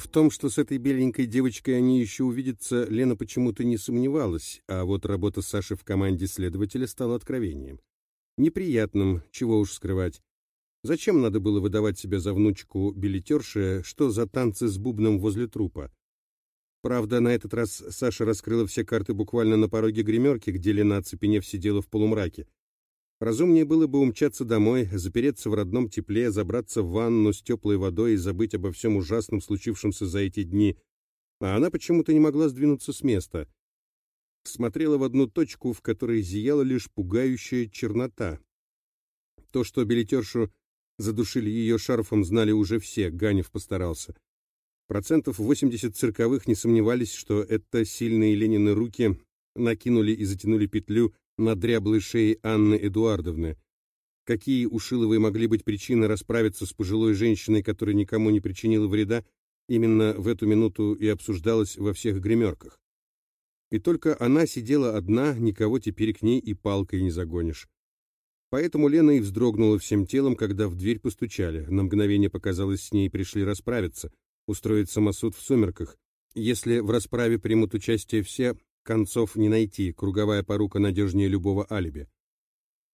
В том, что с этой беленькой девочкой они еще увидятся, Лена почему-то не сомневалась, а вот работа Саши в команде следователя стала откровением. Неприятным, чего уж скрывать. Зачем надо было выдавать себя за внучку билетерши, что за танцы с бубном возле трупа? Правда, на этот раз Саша раскрыла все карты буквально на пороге гримерки, где Лена, оцепенев, сидела в полумраке. Разумнее было бы умчаться домой, запереться в родном тепле, забраться в ванну с теплой водой и забыть обо всем ужасном, случившемся за эти дни. А она почему-то не могла сдвинуться с места. Смотрела в одну точку, в которой зияла лишь пугающая чернота. То, что билетершу задушили ее шарфом, знали уже все, Ганев постарался. Процентов 80 цирковых не сомневались, что это сильные Ленины руки накинули и затянули петлю на дряблой шее Анны Эдуардовны. Какие у Шиловой могли быть причины расправиться с пожилой женщиной, которая никому не причинила вреда, именно в эту минуту и обсуждалось во всех гримерках. И только она сидела одна, никого теперь к ней и палкой не загонишь. Поэтому Лена и вздрогнула всем телом, когда в дверь постучали. На мгновение показалось, с ней пришли расправиться, устроить самосуд в сумерках. Если в расправе примут участие все, Концов не найти, круговая порука надежнее любого алиби.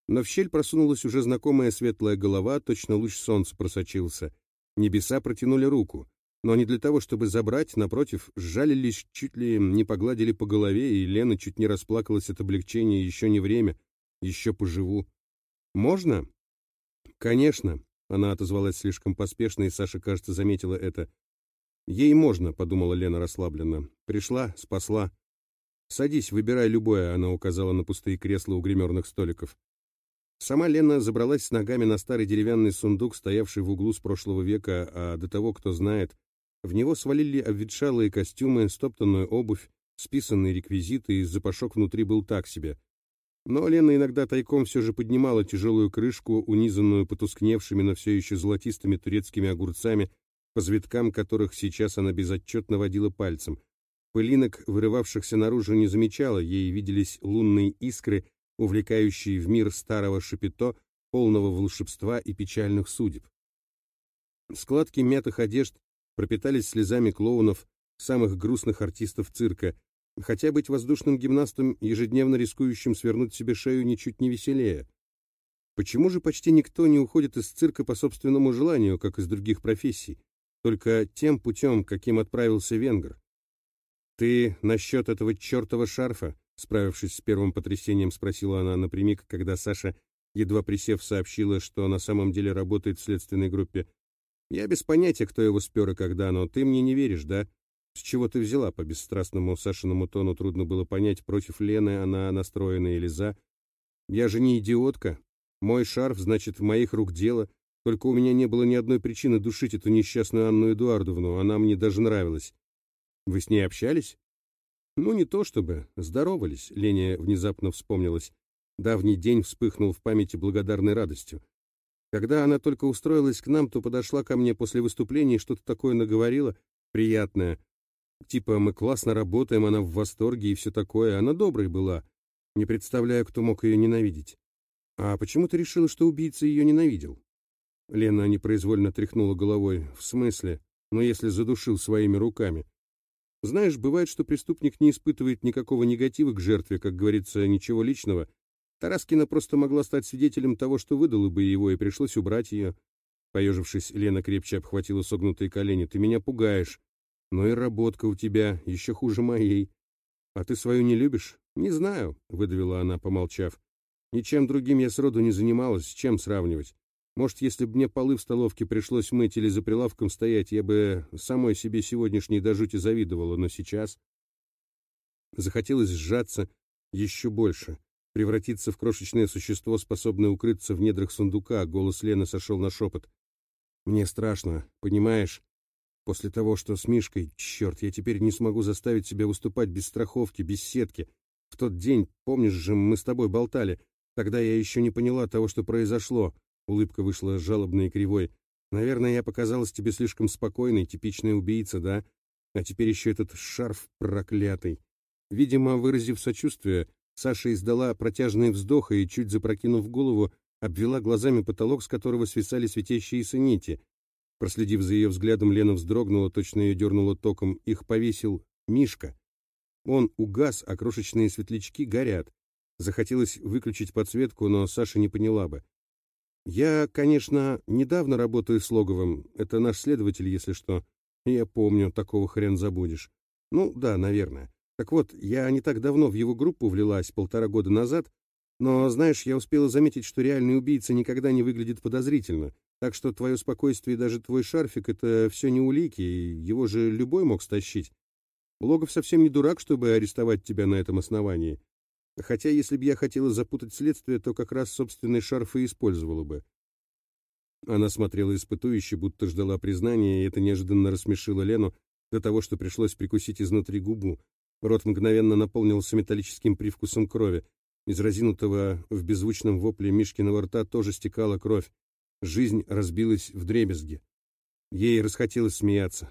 Но в щель просунулась уже знакомая светлая голова, точно луч солнца просочился. Небеса протянули руку, но не для того, чтобы забрать, напротив, сжалились, чуть ли не погладили по голове, и Лена чуть не расплакалась от облегчения, еще не время, еще поживу. «Можно?» «Конечно», — она отозвалась слишком поспешно, и Саша, кажется, заметила это. «Ей можно», — подумала Лена расслабленно. «Пришла, спасла». «Садись, выбирай любое», — она указала на пустые кресла у гримерных столиков. Сама Лена забралась с ногами на старый деревянный сундук, стоявший в углу с прошлого века, а до того, кто знает, в него свалили обветшалые костюмы, стоптанную обувь, списанные реквизиты, и запашок внутри был так себе. Но Лена иногда тайком все же поднимала тяжелую крышку, унизанную потускневшими, но все еще золотистыми турецкими огурцами, по завиткам которых сейчас она безотчетно водила пальцем, Пылинок, вырывавшихся наружу, не замечала, ей виделись лунные искры, увлекающие в мир старого шапито, полного волшебства и печальных судеб. Складки мятых одежд пропитались слезами клоунов, самых грустных артистов цирка, хотя быть воздушным гимнастом, ежедневно рискующим свернуть себе шею, ничуть не веселее. Почему же почти никто не уходит из цирка по собственному желанию, как из других профессий, только тем путем, каким отправился венгр? «Ты насчет этого чертова шарфа?» Справившись с первым потрясением, спросила она напрямик, когда Саша, едва присев, сообщила, что на самом деле работает в следственной группе. «Я без понятия, кто его спер и когда, но ты мне не веришь, да? С чего ты взяла?» По бесстрастному Сашиному тону трудно было понять, против Лены она настроена или за. «Я же не идиотка. Мой шарф, значит, в моих рук дело. Только у меня не было ни одной причины душить эту несчастную Анну Эдуардовну, она мне даже нравилась. Вы с ней общались? Ну, не то чтобы. Здоровались, Леня внезапно вспомнилась. Давний день вспыхнул в памяти благодарной радостью. Когда она только устроилась к нам, то подошла ко мне после выступления и что-то такое наговорила, приятное. Типа, мы классно работаем, она в восторге и все такое. Она доброй была. Не представляю, кто мог ее ненавидеть. А почему ты решила, что убийца ее ненавидел? Лена непроизвольно тряхнула головой. В смысле? Ну, если задушил своими руками. Знаешь, бывает, что преступник не испытывает никакого негатива к жертве, как говорится, ничего личного. Тараскина просто могла стать свидетелем того, что выдало бы его, и пришлось убрать ее. Поежившись, Лена крепче обхватила согнутые колени. «Ты меня пугаешь. Но и работка у тебя еще хуже моей. А ты свою не любишь?» «Не знаю», — выдавила она, помолчав. «Ничем другим я сроду не занималась, с чем сравнивать. Может, если бы мне полы в столовке пришлось мыть или за прилавком стоять, я бы самой себе сегодняшней до жути завидовала, но сейчас... Захотелось сжаться еще больше, превратиться в крошечное существо, способное укрыться в недрах сундука, голос Лены сошел на шепот. «Мне страшно, понимаешь? После того, что с Мишкой, черт, я теперь не смогу заставить себя выступать без страховки, без сетки. В тот день, помнишь же, мы с тобой болтали, тогда я еще не поняла того, что произошло». Улыбка вышла жалобной и кривой. «Наверное, я показалась тебе слишком спокойной, типичная убийца, да? А теперь еще этот шарф проклятый». Видимо, выразив сочувствие, Саша издала протяжный вздох и, чуть запрокинув голову, обвела глазами потолок, с которого свисали светящиеся нити. Проследив за ее взглядом, Лена вздрогнула, точно ее дернуло током. Их повесил Мишка. Он угас, а крошечные светлячки горят. Захотелось выключить подсветку, но Саша не поняла бы. «Я, конечно, недавно работаю с Логовым. Это наш следователь, если что. Я помню, такого хрен забудешь. Ну, да, наверное. Так вот, я не так давно в его группу влилась, полтора года назад, но, знаешь, я успела заметить, что реальный убийца никогда не выглядит подозрительно. Так что твое спокойствие и даже твой шарфик — это все не улики, его же любой мог стащить. Логов совсем не дурак, чтобы арестовать тебя на этом основании. Хотя, если бы я хотела запутать следствие, то как раз собственный шарф и использовала бы. Она смотрела испытующе, будто ждала признания, и это неожиданно рассмешило Лену до того, что пришлось прикусить изнутри губу. Рот мгновенно наполнился металлическим привкусом крови. Из разинутого в беззвучном вопле Мишкиного рта тоже стекала кровь. Жизнь разбилась в дребезги. Ей расхотелось смеяться.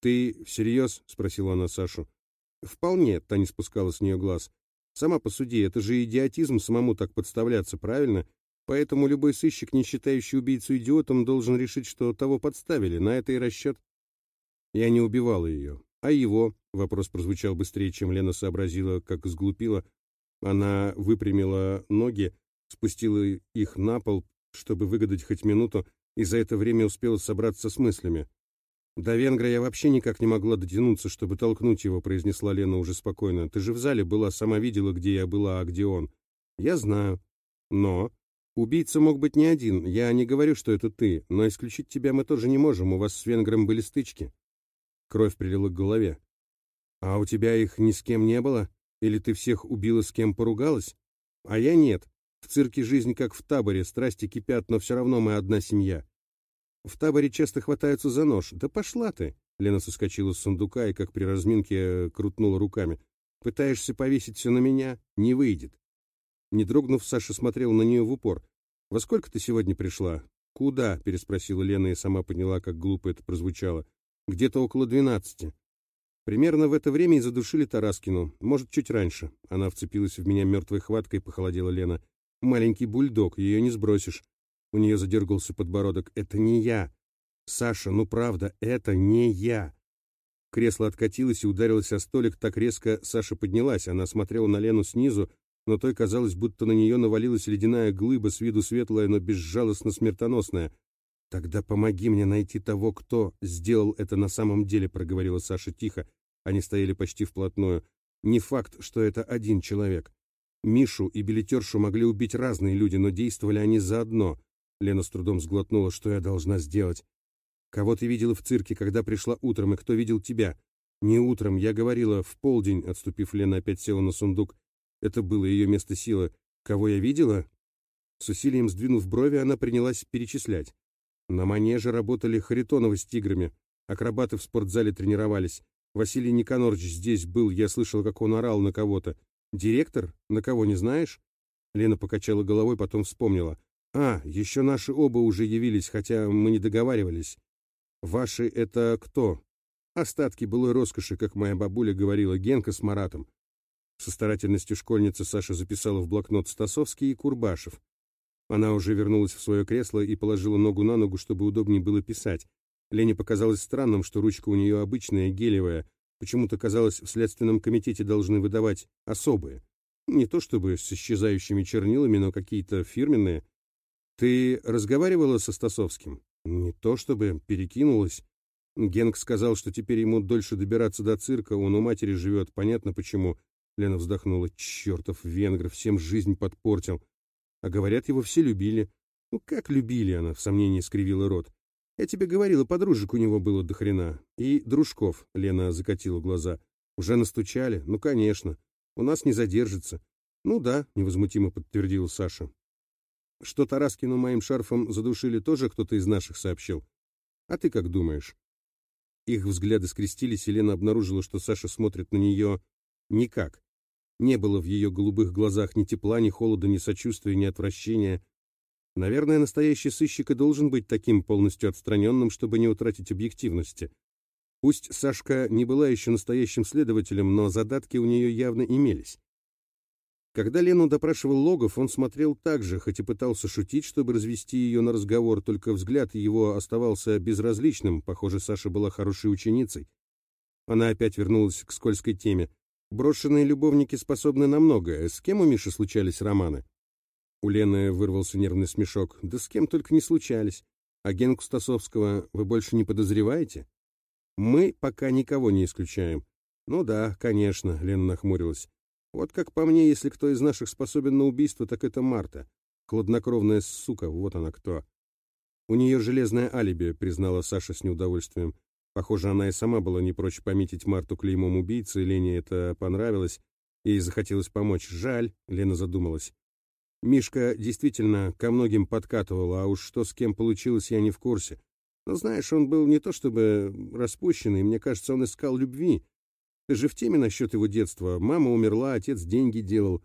«Ты всерьез?» — спросила она Сашу. «Вполне», — та не спускала с нее глаз. «Сама посуди, это же идиотизм самому так подставляться, правильно? Поэтому любой сыщик, не считающий убийцу идиотом, должен решить, что того подставили. На это и расчет». Я не убивала ее. А его? Вопрос прозвучал быстрее, чем Лена сообразила, как сглупила. Она выпрямила ноги, спустила их на пол, чтобы выгадать хоть минуту, и за это время успела собраться с мыслями. «До венгра я вообще никак не могла дотянуться, чтобы толкнуть его», — произнесла Лена уже спокойно. «Ты же в зале была, сама видела, где я была, а где он». «Я знаю. Но...» «Убийца мог быть не один. Я не говорю, что это ты, но исключить тебя мы тоже не можем. У вас с венгром были стычки». Кровь прилила к голове. «А у тебя их ни с кем не было? Или ты всех убила, с кем поругалась? А я нет. В цирке жизнь как в таборе, страсти кипят, но все равно мы одна семья. В таборе часто хватаются за нож. Да пошла ты!» Лена соскочила с сундука и, как при разминке, крутнула руками. «Пытаешься повесить все на меня? Не выйдет». Не дрогнув, Саша смотрел на нее в упор. «Во сколько ты сегодня пришла?» «Куда?» — переспросила Лена и сама поняла, как глупо это прозвучало. «Где-то около двенадцати». Примерно в это время и задушили Тараскину. Может, чуть раньше. Она вцепилась в меня мертвой хваткой, похолодела Лена. «Маленький бульдог, ее не сбросишь». У нее задергался подбородок. «Это не я!» «Саша, ну правда, это не я!» Кресло откатилось и ударилось о столик так резко, Саша поднялась. Она смотрела на Лену снизу, но той казалось, будто на нее навалилась ледяная глыба, с виду светлая, но безжалостно смертоносная. «Тогда помоги мне найти того, кто сделал это на самом деле», — проговорила Саша тихо. Они стояли почти вплотную. «Не факт, что это один человек. Мишу и билетершу могли убить разные люди, но действовали они заодно. Лена с трудом сглотнула, что я должна сделать. Кого ты видела в цирке, когда пришла утром, и кто видел тебя? Не утром, я говорила, в полдень, отступив, Лена опять села на сундук. Это было ее место силы. Кого я видела? С усилием сдвинув брови, она принялась перечислять. На манеже работали Харитоновы с тиграми. Акробаты в спортзале тренировались. Василий Никонорович здесь был, я слышал, как он орал на кого-то. Директор? На кого, не знаешь? Лена покачала головой, потом вспомнила. А, еще наши оба уже явились, хотя мы не договаривались. Ваши — это кто? Остатки былой роскоши, как моя бабуля говорила, Генка с Маратом. Со старательностью школьницы Саша записала в блокнот Стасовский и Курбашев. Она уже вернулась в свое кресло и положила ногу на ногу, чтобы удобнее было писать. Лене показалось странным, что ручка у нее обычная, гелевая. Почему-то казалось, в Следственном комитете должны выдавать особые. Не то чтобы с исчезающими чернилами, но какие-то фирменные. «Ты разговаривала со Стасовским?» «Не то чтобы, перекинулась. Генк сказал, что теперь ему дольше добираться до цирка, он у матери живет, понятно почему». Лена вздохнула. «Чертов венгр, всем жизнь подпортил. А говорят, его все любили». «Ну как любили?» — она в сомнении скривила рот. «Я тебе говорила, подружек у него было до хрена. И дружков», — Лена закатила глаза. «Уже настучали? Ну, конечно. У нас не задержится». «Ну да», — невозмутимо подтвердил Саша. Что Тараскину моим шарфом задушили, тоже кто-то из наших сообщил. А ты как думаешь? Их взгляды скрестились, и Лена обнаружила, что Саша смотрит на нее никак. Не было в ее голубых глазах ни тепла, ни холода, ни сочувствия, ни отвращения. Наверное, настоящий сыщик и должен быть таким полностью отстраненным, чтобы не утратить объективности. Пусть Сашка не была еще настоящим следователем, но задатки у нее явно имелись. Когда Лену допрашивал Логов, он смотрел так же, хоть и пытался шутить, чтобы развести ее на разговор, только взгляд его оставался безразличным, похоже, Саша была хорошей ученицей. Она опять вернулась к скользкой теме. Брошенные любовники способны на многое. С кем у Миши случались романы? У Лены вырвался нервный смешок. Да с кем только не случались. А Генку Стасовского вы больше не подозреваете? Мы пока никого не исключаем. Ну да, конечно, Лена нахмурилась. Вот как по мне, если кто из наших способен на убийство, так это Марта. Хладнокровная сука, вот она кто. У нее железное алиби, признала Саша с неудовольствием. Похоже, она и сама была не прочь пометить Марту клеймом убийцы, Лене это понравилось, и захотелось помочь. Жаль, Лена задумалась. Мишка действительно ко многим подкатывал, а уж что с кем получилось, я не в курсе. Но знаешь, он был не то чтобы распущенный, мне кажется, он искал любви. Ты же в теме насчет его детства. Мама умерла, отец деньги делал.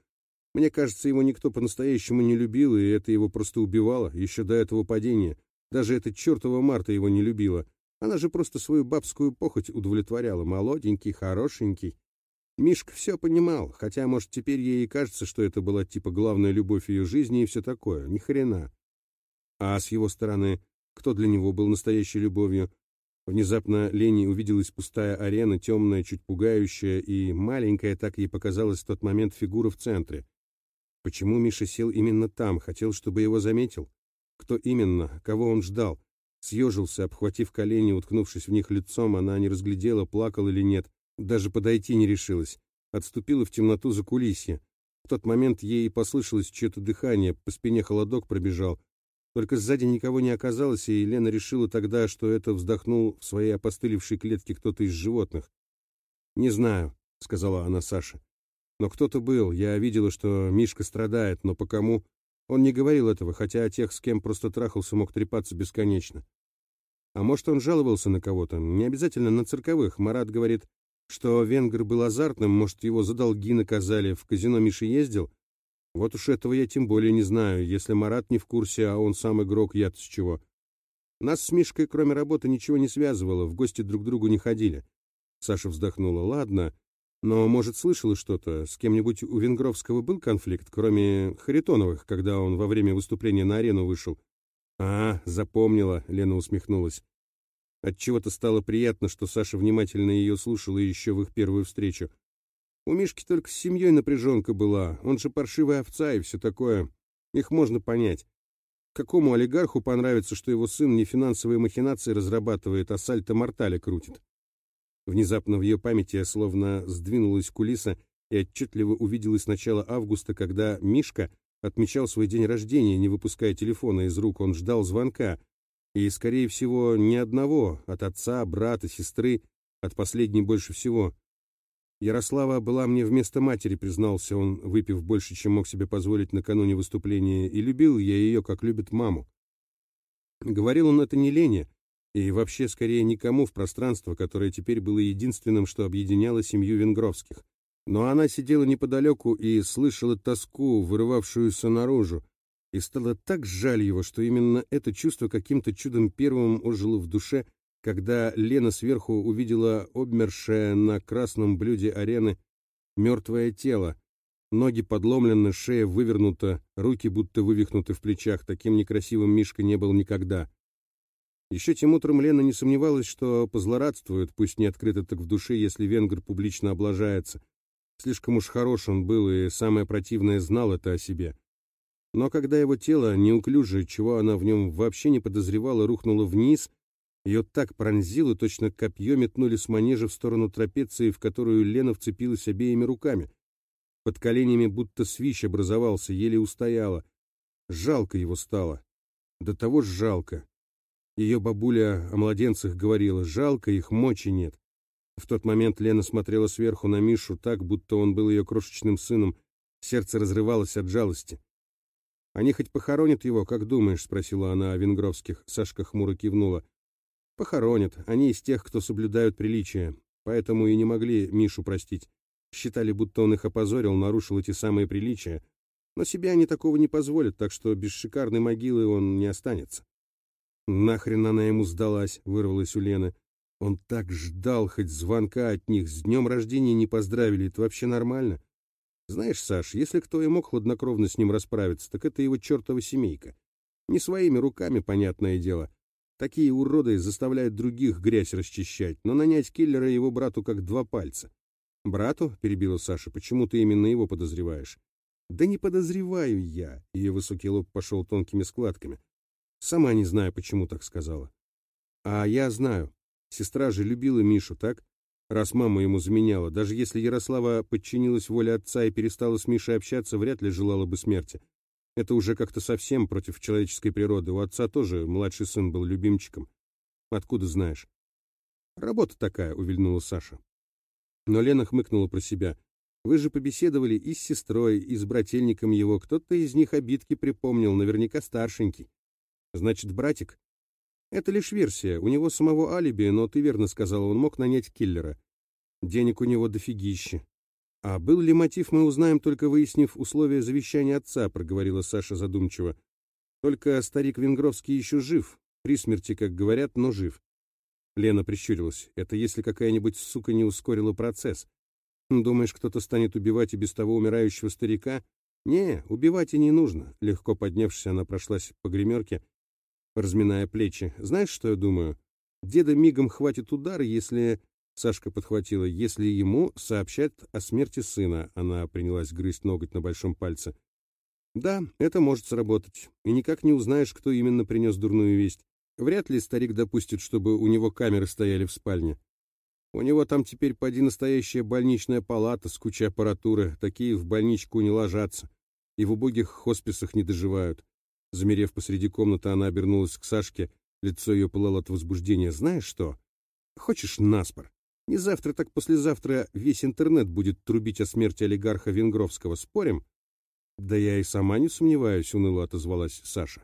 Мне кажется, его никто по-настоящему не любил, и это его просто убивало, еще до этого падения. Даже эта чертова Марта его не любила. Она же просто свою бабскую похоть удовлетворяла. Молоденький, хорошенький. Мишка все понимал, хотя, может, теперь ей и кажется, что это была типа главная любовь ее жизни и все такое. Ни хрена. А с его стороны, кто для него был настоящей любовью? Внезапно Лене увиделась пустая арена, темная, чуть пугающая, и маленькая, так ей показалась в тот момент фигура в центре. Почему Миша сел именно там? Хотел, чтобы его заметил? Кто именно? Кого он ждал? Съежился, обхватив колени, уткнувшись в них лицом, она не разглядела, плакал или нет, даже подойти не решилась. Отступила в темноту за кулисье. В тот момент ей послышалось чье-то дыхание, по спине холодок пробежал. Только сзади никого не оказалось, и Елена решила тогда, что это вздохнул в своей опостылевшей клетке кто-то из животных. «Не знаю», — сказала она Саше. «Но кто-то был. Я видела, что Мишка страдает, но по кому? Он не говорил этого, хотя о тех, с кем просто трахался, мог трепаться бесконечно. А может, он жаловался на кого-то, не обязательно на цирковых. Марат говорит, что венгр был азартным, может, его за долги наказали, в казино Миша ездил. Вот уж этого я тем более не знаю, если Марат не в курсе, а он сам игрок, я-то с чего. Нас с Мишкой, кроме работы, ничего не связывало, в гости друг к другу не ходили. Саша вздохнула. Ладно, но, может, слышала что-то? С кем-нибудь у Венгровского был конфликт, кроме Харитоновых, когда он во время выступления на арену вышел? А, запомнила, Лена усмехнулась. Отчего-то стало приятно, что Саша внимательно ее слушала еще в их первую встречу. У Мишки только с семьей напряженка была, он же паршивая овца и все такое. Их можно понять. Какому олигарху понравится, что его сын не финансовые махинации разрабатывает, а сальто-мортале крутит? Внезапно в ее памяти словно сдвинулась кулиса и отчетливо увиделась начало августа, когда Мишка отмечал свой день рождения, не выпуская телефона из рук. Он ждал звонка. И, скорее всего, ни одного, от отца, брата, сестры, от последней больше всего. Ярослава была мне вместо матери, признался он, выпив больше, чем мог себе позволить накануне выступления, и любил я ее, как любит маму. Говорил он это не Лене, и вообще скорее никому в пространство, которое теперь было единственным, что объединяло семью Венгровских. Но она сидела неподалеку и слышала тоску, вырывавшуюся наружу, и стало так жаль его, что именно это чувство каким-то чудом первым ожило в душе, когда Лена сверху увидела обмершее на красном блюде арены мертвое тело, ноги подломлены, шея вывернута, руки будто вывихнуты в плечах, таким некрасивым Мишка не был никогда. Еще тем утром Лена не сомневалась, что позлорадствует, пусть не открыто так в душе, если венгр публично облажается. Слишком уж хорош он был, и самое противное знал это о себе. Но когда его тело, неуклюжее, чего она в нем вообще не подозревала, рухнуло вниз, ее так пронзило, точно копье метнули с манежа в сторону трапеции, в которую Лена вцепилась обеими руками. Под коленями будто свищ образовался, еле устояла. Жалко его стало. До того ж жалко. Ее бабуля о младенцах говорила, жалко их, мочи нет. В тот момент Лена смотрела сверху на Мишу так, будто он был ее крошечным сыном. Сердце разрывалось от жалости. «Они хоть похоронят его, как думаешь?» — спросила она о Венгровских. Сашка хмуро кивнула. «Похоронят. Они из тех, кто соблюдают приличия. Поэтому и не могли Мишу простить. Считали, будто он их опозорил, нарушил эти самые приличия. Но себе они такого не позволят, так что без шикарной могилы он не останется. Нахрен она ему сдалась, вырвалась у Лены. Он так ждал хоть звонка от них, с днем рождения не поздравили, это вообще нормально? Знаешь, Саш, если кто и мог хладнокровно с ним расправиться, так это его чертова семейка. Не своими руками, понятное дело. Такие уроды заставляют других грязь расчищать, но нанять киллера его брату как два пальца. «Брату?» — перебила Саша. «Почему ты именно его подозреваешь?» «Да не подозреваю я!» — ее высокий лоб пошел тонкими складками. «Сама не знаю, почему так сказала». «А я знаю. Сестра же любила Мишу, так? Раз мама ему заменяла, даже если Ярослава подчинилась воле отца и перестала с Мишей общаться, вряд ли желала бы смерти. Это уже как-то совсем против человеческой природы. У отца тоже младший сын был любимчиком. Откуда знаешь? Работа такая, увильнула Саша. Но Лена хмыкнула про себя. Вы же побеседовали и с сестрой, и с брательником его. Кто-то из них обидки припомнил, наверняка старшенький. Значит, братик? Это лишь версия. У него самого алиби, но ты верно сказала, он мог нанять киллера. Денег у него дофигище. А был ли мотив, мы узнаем, только выяснив условия завещания отца, проговорила Саша задумчиво. Только старик Венгровский еще жив. При смерти, как говорят, но жив. Лена прищурилась. Это если какая-нибудь сука не ускорила процесс. Думаешь, кто-то станет убивать и без того умирающего старика? Не, убивать и не нужно. Легко поднявшись, она прошлась по гримерке, разминая плечи. Знаешь, что я думаю? Деда мигом хватит удара, если... Сашка подхватила. Если ему сообщат о смерти сына, она принялась грызть ноготь на большом пальце. Да, это может сработать. И никак не узнаешь, кто именно принес дурную весть. Вряд ли старик допустит, чтобы у него камеры стояли в спальне. У него там теперь поди настоящая больничная палата с кучей аппаратуры. Такие в больничку не ложатся. И в убогих хосписах не доживают. Замерев посреди комнаты, она обернулась к Сашке. Лицо ее пылало от возбуждения. «Знаешь что? Хочешь наспор? Не завтра, так послезавтра весь интернет будет трубить о смерти олигарха Венгровского. Спорим?» «Да я и сама не сомневаюсь», — уныло отозвалась Саша.